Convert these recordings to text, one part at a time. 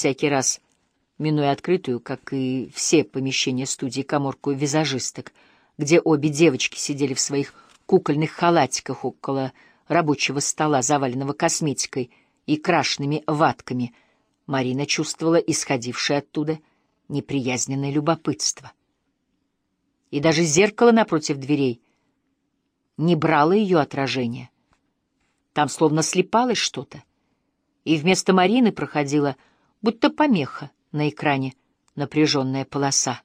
всякий раз, минуя открытую, как и все помещения студии, коморку визажисток, где обе девочки сидели в своих кукольных халатиках около рабочего стола, заваленного косметикой и крашенными ватками, Марина чувствовала исходившее оттуда неприязненное любопытство. И даже зеркало напротив дверей не брало ее отражение. Там словно слепалось что-то, и вместо Марины проходила, будто помеха на экране, напряженная полоса.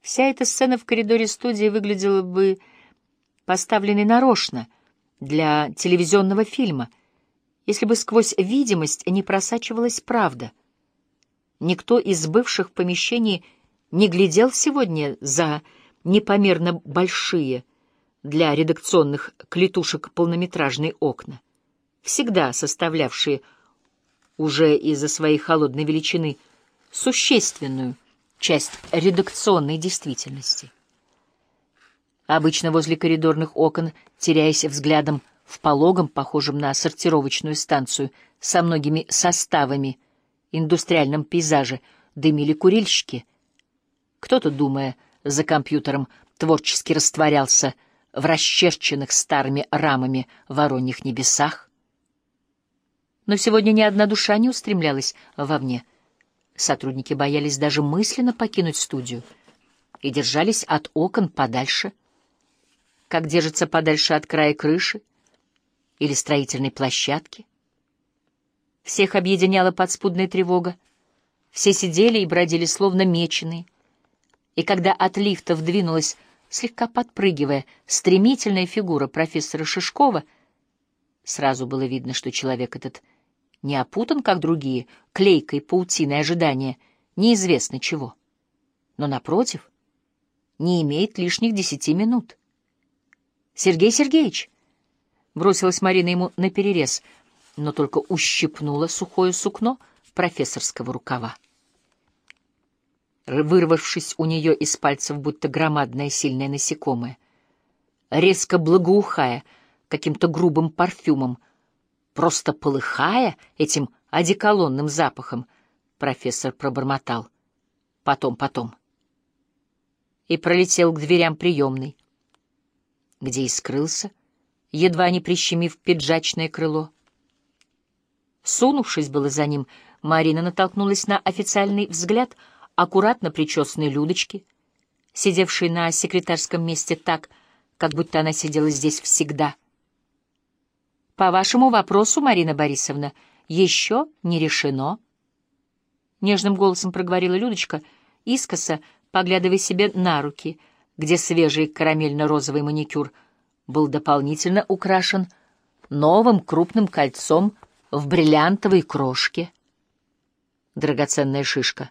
Вся эта сцена в коридоре студии выглядела бы поставленной нарочно для телевизионного фильма, если бы сквозь видимость не просачивалась правда. Никто из бывших помещений не глядел сегодня за непомерно большие для редакционных клетушек полнометражные окна, всегда составлявшие уже из-за своей холодной величины существенную часть редакционной действительности. Обычно возле коридорных окон, теряясь взглядом в пологом, похожем на сортировочную станцию со многими составами, индустриальном пейзаже, дымили курильщики. Кто-то, думая за компьютером, творчески растворялся в расчерченных старыми рамами вороньих небесах. Но сегодня ни одна душа не устремлялась вовне. Сотрудники боялись даже мысленно покинуть студию и держались от окон подальше — как держится подальше от края крыши или строительной площадки. Всех объединяла подспудная тревога. Все сидели и бродили словно меченые. И когда от лифта вдвинулась, слегка подпрыгивая, стремительная фигура профессора Шишкова, сразу было видно, что человек этот не опутан, как другие, клейкой паутиной ожидания, неизвестно чего. Но, напротив, не имеет лишних десяти минут. Сергей Сергеевич!» Бросилась Марина ему на перерез, но только ущипнула сухое сукно профессорского рукава. Вырвавшись у нее из пальцев, будто громадное сильное насекомое, резко благоухая каким-то грубым парфюмом, просто полыхая этим одеколонным запахом, профессор пробормотал. Потом, потом. И пролетел к дверям приемной где и скрылся, едва не прищемив пиджачное крыло. Сунувшись было за ним, Марина натолкнулась на официальный взгляд аккуратно причесанной Людочки, сидевшей на секретарском месте так, как будто она сидела здесь всегда. «По вашему вопросу, Марина Борисовна, еще не решено?» Нежным голосом проговорила Людочка, искоса, поглядывая себе на руки — где свежий карамельно-розовый маникюр был дополнительно украшен новым крупным кольцом в бриллиантовой крошке. Драгоценная шишка,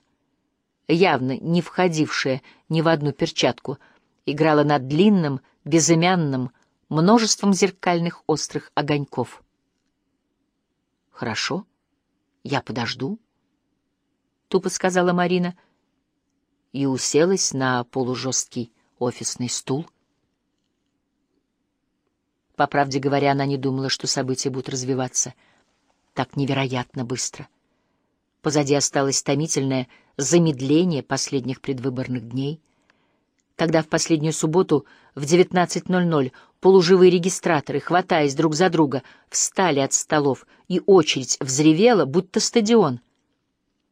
явно не входившая ни в одну перчатку, играла над длинным, безымянным, множеством зеркальных острых огоньков. «Хорошо, я подожду», — тупо сказала Марина и уселась на полужесткий офисный стул. По правде говоря, она не думала, что события будут развиваться так невероятно быстро. Позади осталось томительное замедление последних предвыборных дней, когда в последнюю субботу в 19.00 полуживые регистраторы, хватаясь друг за друга, встали от столов, и очередь взревела, будто стадион —